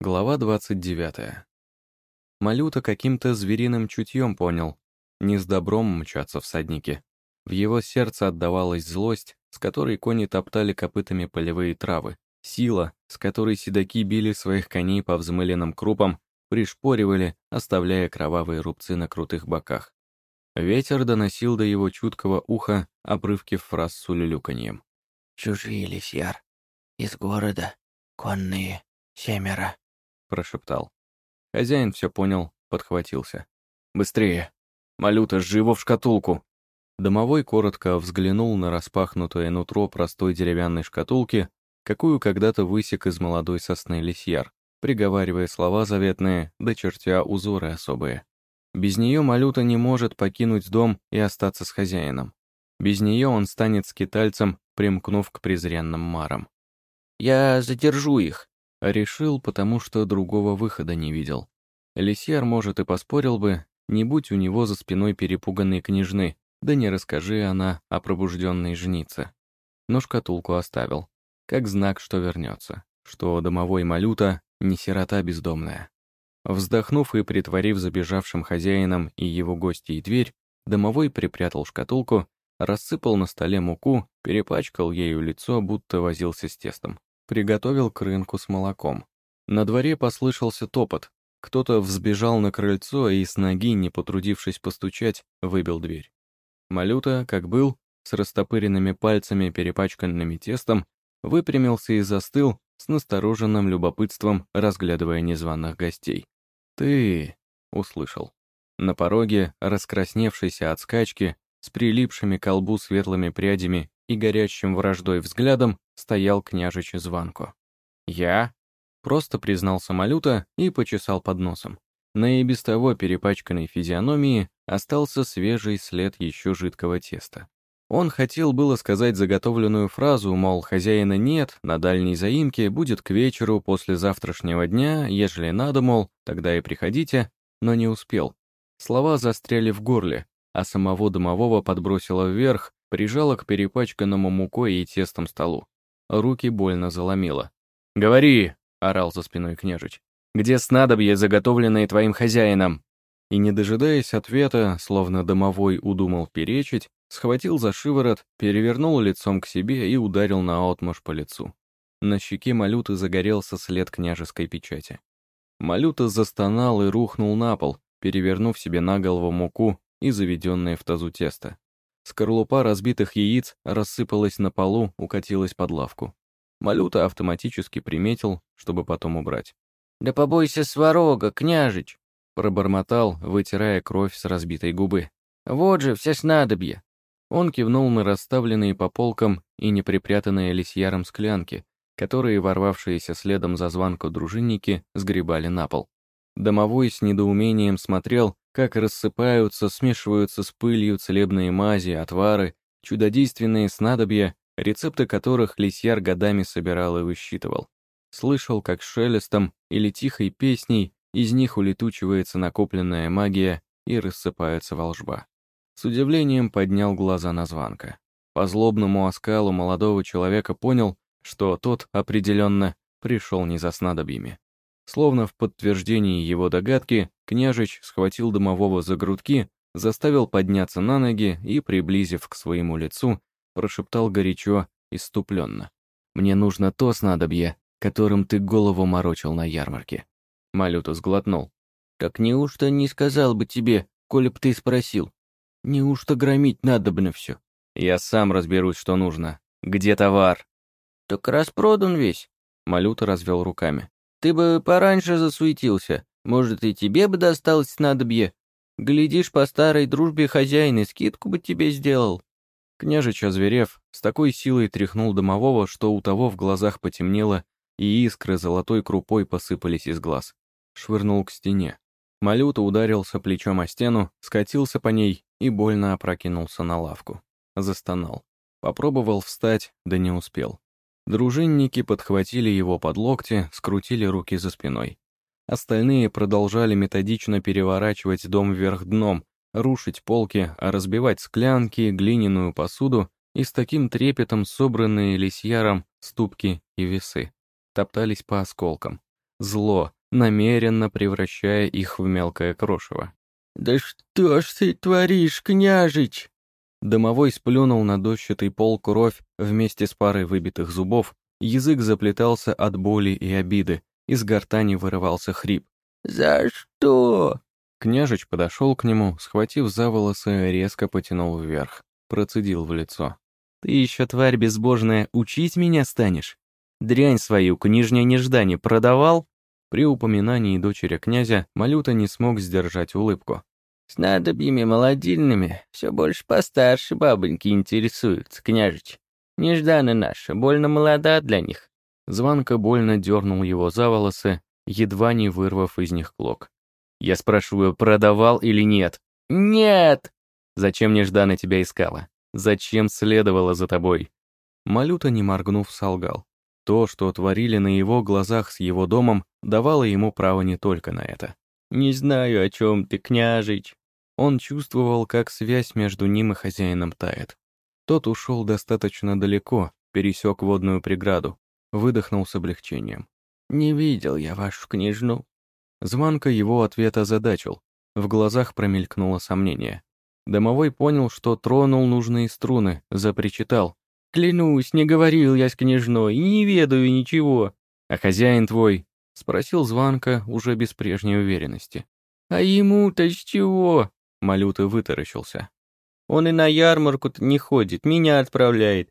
Глава 29. Малюта каким-то звериным чутьем понял. Не с добром мчатся всадники. В его сердце отдавалась злость, с которой кони топтали копытами полевые травы. Сила, с которой седаки били своих коней по взмыленным крупам, пришпоривали, оставляя кровавые рубцы на крутых боках. Ветер доносил до его чуткого уха обрывки фраз с улюлюканьем. «Чужие лисьяр. Из города. Конные. Семеро прошептал. Хозяин все понял, подхватился. «Быстрее! Малюта, живо в шкатулку!» Домовой коротко взглянул на распахнутое нутро простой деревянной шкатулки, какую когда-то высек из молодой сосны лисьяр, приговаривая слова заветные, да чертя узоры особые. Без нее Малюта не может покинуть дом и остаться с хозяином. Без нее он станет скитальцем, примкнув к презренным марам. «Я задержу их», Решил, потому что другого выхода не видел. Лисьяр, может, и поспорил бы, не будь у него за спиной перепуганной княжны, да не расскажи она о пробужденной жнице. Но шкатулку оставил, как знак, что вернется, что домовой малюта не сирота бездомная. Вздохнув и притворив забежавшим хозяином и его гостей дверь, домовой припрятал шкатулку, рассыпал на столе муку, перепачкал ею лицо, будто возился с тестом приготовил к рынку с молоком. На дворе послышался топот. Кто-то взбежал на крыльцо и с ноги, не потрудившись постучать, выбил дверь. Малюта, как был, с растопыренными пальцами, перепачканными тестом, выпрямился и застыл, с настороженным любопытством, разглядывая незваных гостей. «Ты...» — услышал. На пороге, раскрасневшийся от скачки, с прилипшими к колбу светлыми прядями и горящим враждой взглядом, стоял княжич Званко. «Я?» — просто признался Малюта и почесал под носом. На и без того перепачканной физиономии остался свежий след еще жидкого теста. Он хотел было сказать заготовленную фразу, мол, хозяина нет, на дальней заимке будет к вечеру после завтрашнего дня, ежели надо, мол, тогда и приходите, но не успел. Слова застряли в горле, а самого домового подбросило вверх, прижало к перепачканному мукой и тестом столу. Руки больно заломило. «Говори!» — орал за спиной княжич. «Где снадобье, заготовленное твоим хозяином?» И, не дожидаясь ответа, словно домовой удумал перечить, схватил за шиворот, перевернул лицом к себе и ударил наотмашь по лицу. На щеке Малюты загорелся след княжеской печати. Малюта застонал и рухнул на пол, перевернув себе на голову муку и заведенное в тазу тесто. Скорлупа разбитых яиц рассыпалась на полу, укатилась под лавку. Малюта автоматически приметил, чтобы потом убрать. «Да побойся сварога, княжич!» Пробормотал, вытирая кровь с разбитой губы. «Вот же, все снадобья!» Он кивнул на расставленные по полкам и неприпрятанные лисьяром склянки, которые, ворвавшиеся следом за звонку дружинники, сгребали на пол. Домовой с недоумением смотрел, как рассыпаются, смешиваются с пылью целебные мази, отвары, чудодейственные снадобья, рецепты которых лисьяр годами собирал и высчитывал. Слышал, как шелестом или тихой песней из них улетучивается накопленная магия и рассыпается волжба. С удивлением поднял глаза на звонка. По злобному оскалу молодого человека понял, что тот определенно пришел не за снадобьями. Словно в подтверждении его догадки, княжич схватил домового за грудки, заставил подняться на ноги и, приблизив к своему лицу, прошептал горячо, иступленно. «Мне нужно то снадобье, которым ты голову морочил на ярмарке». Малюта сглотнул. «Так неужто не сказал бы тебе, коли б ты спросил? Неужто громить надобно все?» «Я сам разберусь, что нужно. Где товар?» «Так распродан весь», — Малюта развел руками. Ты бы пораньше засуетился. Может, и тебе бы досталось снадобье. Глядишь, по старой дружбе хозяин и скидку бы тебе сделал». Княжич, озверев, с такой силой тряхнул домового, что у того в глазах потемнело, и искры золотой крупой посыпались из глаз. Швырнул к стене. Малюта ударился плечом о стену, скатился по ней и больно опрокинулся на лавку. Застонал. Попробовал встать, да не успел. Дружинники подхватили его под локти, скрутили руки за спиной. Остальные продолжали методично переворачивать дом вверх дном, рушить полки, а разбивать склянки, глиняную посуду и с таким трепетом собранные лисьяром ступки и весы. Топтались по осколкам. зло, намеренно превращая их в мелкое крошево. «Да что ж ты творишь, княжич?» Домовой сплюнул на дощатый пол кровь вместе с парой выбитых зубов, язык заплетался от боли и обиды, из гортани вырывался хрип. «За что?» Княжич подошел к нему, схватив за волосы, резко потянул вверх, процедил в лицо. «Ты еще, тварь безбожная, учить меня станешь? Дрянь свою княжня неждане продавал?» При упоминании дочери князя Малюта не смог сдержать улыбку. «С надобьями молодильными все больше постарше бабоньки интересуются, княжич. Неждана наша, больно молода для них». Звонко больно дернул его за волосы, едва не вырвав из них клок. «Я спрашиваю, продавал или нет?» «Нет!» «Зачем Неждана тебя искала? Зачем следовала за тобой?» Малюта, не моргнув, солгал. То, что творили на его глазах с его домом, давало ему право не только на это. «Не знаю, о чем ты, княжич». Он чувствовал, как связь между ним и хозяином тает. Тот ушел достаточно далеко, пересек водную преграду, выдохнул с облегчением. «Не видел я вашу княжну». Звонко его ответ озадачил. В глазах промелькнуло сомнение. Домовой понял, что тронул нужные струны, запричитал, Клянусь, не говорил я с княжной не ведаю ничего. А хозяин твой? Спросил Званка уже без прежней уверенности. А ему-то с чего? Малюта вытаращился. Он и на ярмарку-то не ходит, меня отправляет.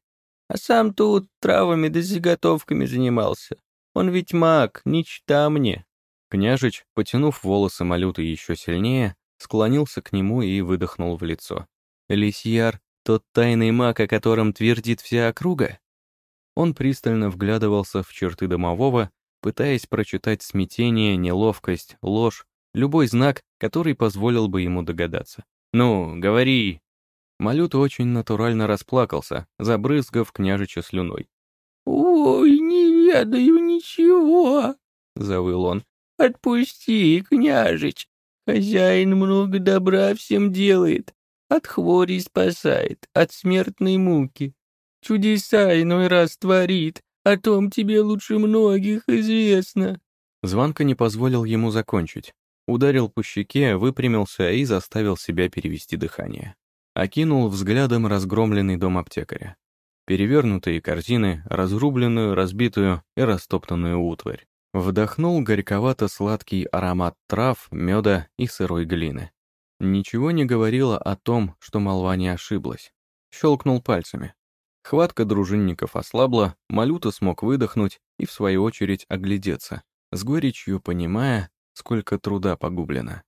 А сам тут травами да заготовками занимался. Он ведь маг, не чита мне. Княжич, потянув волосы Малюты еще сильнее, склонился к нему и выдохнул в лицо. Лисьяр тот тайный маг, о котором твердит вся округа? Он пристально вглядывался в черты домового, пытаясь прочитать смятение, неловкость, ложь, любой знак, который позволил бы ему догадаться. «Ну, говори!» Малют очень натурально расплакался, забрызгав княжича слюной. «Ой, не ведаю ничего!» — завыл он. «Отпусти, княжич! Хозяин много добра всем делает, от хвори спасает, от смертной муки. Чудеса иной раз творит, о том тебе лучше многих известно». Званка не позволил ему закончить. Ударил по щеке, выпрямился и заставил себя перевести дыхание. Окинул взглядом разгромленный дом аптекаря. Перевернутые корзины, разрубленную, разбитую и растоптанную утварь. Вдохнул горьковато-сладкий аромат трав, меда и сырой глины. Ничего не говорило о том, что молва не ошиблась. Щелкнул пальцами. Хватка дружинников ослабла, Малюта смог выдохнуть и, в свою очередь, оглядеться, с горечью понимая, сколько труда погублено.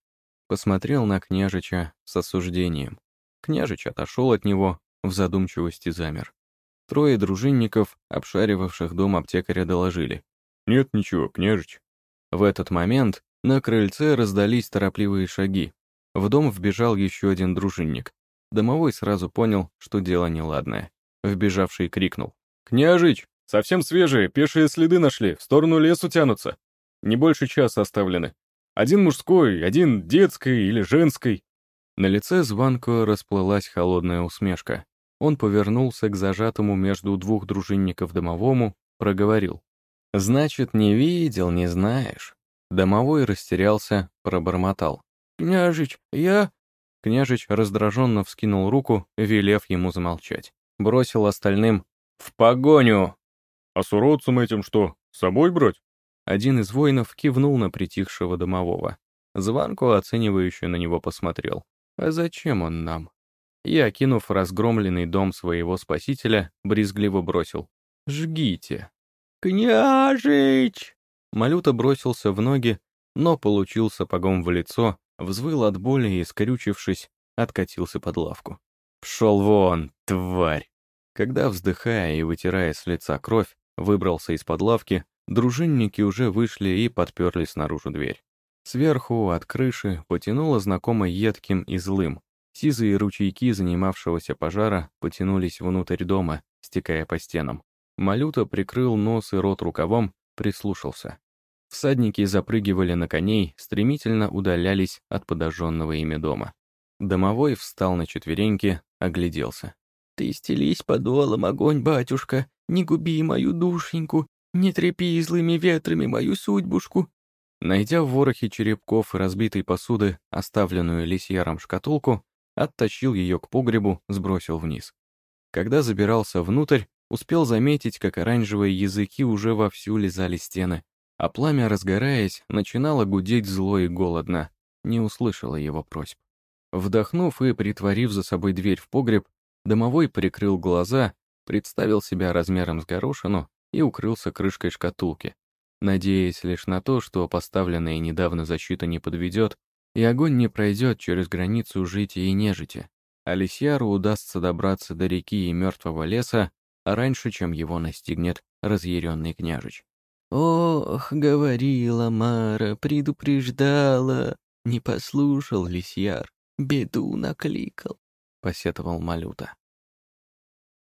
Посмотрел на княжича с осуждением. Княжич отошел от него, в задумчивости замер. Трое дружинников, обшаривавших дом аптекаря, доложили. «Нет ничего, княжич». В этот момент на крыльце раздались торопливые шаги, в дом вбежал еще один дружинник. Домовой сразу понял, что дело неладное. Вбежавший крикнул. «Княжич, совсем свежие, пешие следы нашли, в сторону лесу тянутся. Не больше часа оставлены. Один мужской, один детской или женской». На лице Званко расплылась холодная усмешка. Он повернулся к зажатому между двух дружинников домовому, проговорил. «Значит, не видел, не знаешь». Домовой растерялся, пробормотал. «Княжич, я...» Княжич раздраженно вскинул руку, велев ему замолчать. Бросил остальным «В погоню!» «А с уродцем этим что, с собой брать?» Один из воинов кивнул на притихшего домового. Званко оценивающе на него посмотрел. «А зачем он нам?» И, окинув разгромленный дом своего спасителя, брезгливо бросил. «Жгите!» «Княжич!» Малюта бросился в ноги, но получил сапогом в лицо, взвыл от боли и, скрючившись, откатился под лавку. «Пшел вон, тварь!» Когда, вздыхая и вытирая с лица кровь, выбрался из-под лавки, дружинники уже вышли и подперли снаружи дверь. Сверху, от крыши, потянуло знакомо едким и злым. Сизые ручейки занимавшегося пожара потянулись внутрь дома, стекая по стенам. Малюта прикрыл нос и рот рукавом, прислушался. Всадники запрыгивали на коней, стремительно удалялись от подожженного ими дома. Домовой встал на четвереньки, огляделся. «Ты стелись подолом, огонь, батюшка, не губи мою душеньку, не трепи злыми ветрами мою судьбушку, Найдя в ворохе черепков и разбитой посуды оставленную лисьяром шкатулку, оттащил ее к погребу, сбросил вниз. Когда забирался внутрь, успел заметить, как оранжевые языки уже вовсю лизали стены, а пламя, разгораясь, начинало гудеть зло и голодно. Не услышала его просьб. Вдохнув и притворив за собой дверь в погреб, домовой прикрыл глаза, представил себя размером с горошину и укрылся крышкой шкатулки, надеясь лишь на то, что поставленная недавно защита не подведет, и огонь не пройдет через границу жития и нежити, а Лисьяру удастся добраться до реки и мертвого леса раньше, чем его настигнет разъяренный княжич. «Ох, говорила Мара, предупреждала, не послушал Лисьяр, беду накликал», — посетовал Малюта.